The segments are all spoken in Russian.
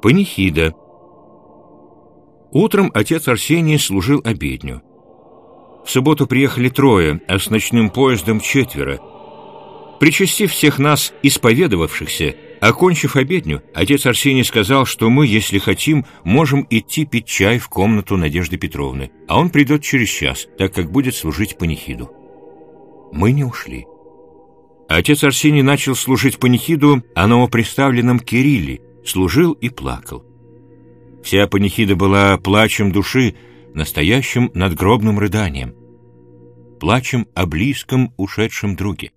Панихида. Утром отец Арсений служил обедню. В субботу приехали трое, а с ночным поездом четверо. Причастив всех нас, исповедовавшихся, окончив обедню, отец Арсений сказал, что мы, если хотим, можем идти пить чай в комнату Надежды Петровны, а он придет через час, так как будет служить панихиду. Мы не ушли. Отец Арсений начал служить панихиду о новоприставленном Кирилле, служил и плакал. Вся панихида была плачем души, настоящим надгробным рыданием, плачем о близком ушедшем друге.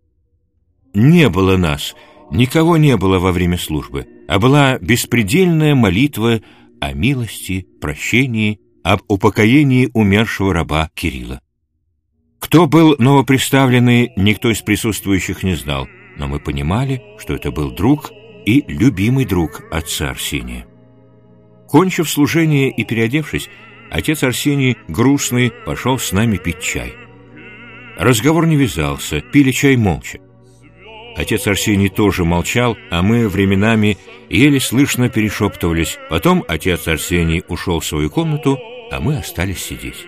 Не было нас, никого не было во время службы, а была беспредельная молитва о милости, прощении, об упокоении умершего раба Кирилла. Кто был новоприставленный, никто из присутствующих не знал, но мы понимали, что это был друг и любимый друг отца Арсения. Кончив служение и переодевшись, отец Арсений, грустный, пошел с нами пить чай. Разговор не вязался, пили чай молча. Отец Арсений тоже молчал, а мы временами еле слышно перешептывались. Потом отец Арсений ушел в свою комнату, а мы остались сидеть.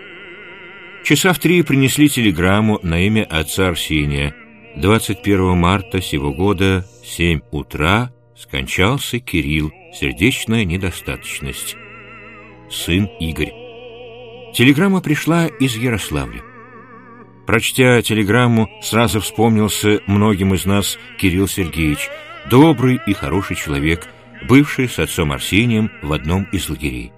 Часа в три принесли телеграмму на имя отца Арсения. 21 марта сего года, 7 утра, скончался Кирилл, сердечная недостаточность. Сын Игорь. Телеграмма пришла из Ярославля. Прочтя телеграмму, сразу вспомнился многим из нас Кирилл Сергеевич, добрый и хороший человек, бывший с отцом Арсением в одном из лагерей.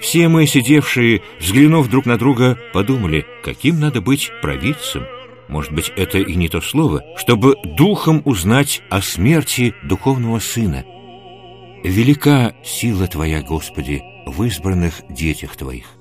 Все мы, сидевшие, взглянув друг на друга, подумали, каким надо быть провидцем, может быть, это и не то слово, чтобы духом узнать о смерти духовного сына. Велика сила Твоя, Господи, в избранных детях Твоих.